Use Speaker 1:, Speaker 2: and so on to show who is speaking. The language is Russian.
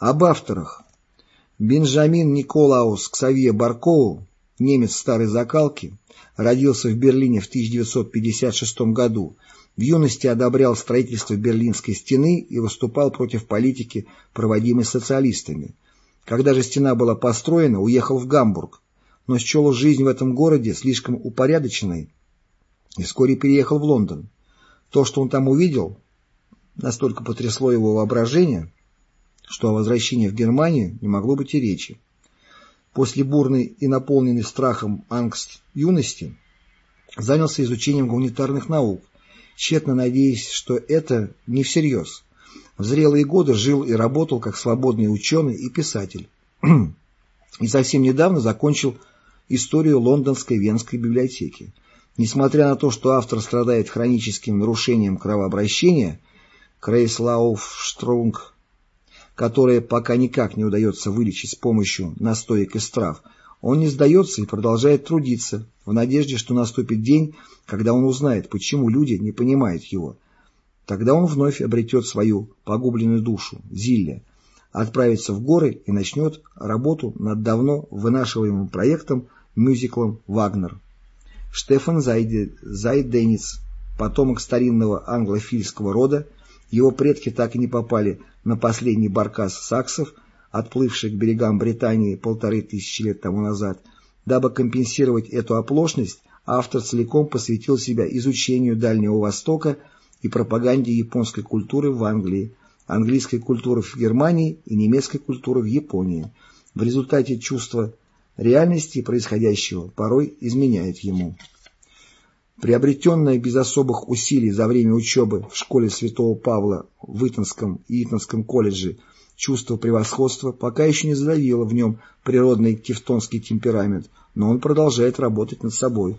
Speaker 1: Об авторах. Бенджамин Николаус Ксавье Баркоу, немец старой закалки, родился в Берлине в 1956 году. В юности одобрял строительство Берлинской стены и выступал против политики, проводимой социалистами. Когда же стена была построена, уехал в Гамбург, но счел жизнь в этом городе слишком упорядоченной и вскоре переехал в Лондон. То, что он там увидел, настолько потрясло его воображение, что о возвращении в Германию не могло быть и речи. После бурной и наполненной страхом ангст юности занялся изучением гуманитарных наук, тщетно надеясь, что это не всерьез. В зрелые годы жил и работал как свободный ученый и писатель. и совсем недавно закончил историю лондонской Венской библиотеки. Несмотря на то, что автор страдает хроническим нарушением кровообращения, Крейслауфштрунг, которое пока никак не удается вылечить с помощью настоек из трав, он не сдается и продолжает трудиться, в надежде, что наступит день, когда он узнает, почему люди не понимают его. Тогда он вновь обретет свою погубленную душу, Зилля, отправится в горы и начнет работу над давно вынашиваемым проектом мюзиклом «Вагнер». Штефан Зайде, Зайденец, потомок старинного англофильского рода, его предки так и не попали на последний баркас саксов, отплывший к берегам Британии полторы тысячи лет тому назад. Дабы компенсировать эту оплошность, автор целиком посвятил себя изучению Дальнего Востока и пропаганде японской культуры в Англии, английской культуры в Германии и немецкой культуры в Японии. В результате чувство реальности происходящего порой изменяет ему. Приобретенное без особых усилий за время учебы в школе Святого Павла в Итонском и Итонском колледже чувство превосходства пока еще не задавило в нем природный тевтонский темперамент, но он продолжает работать над собой.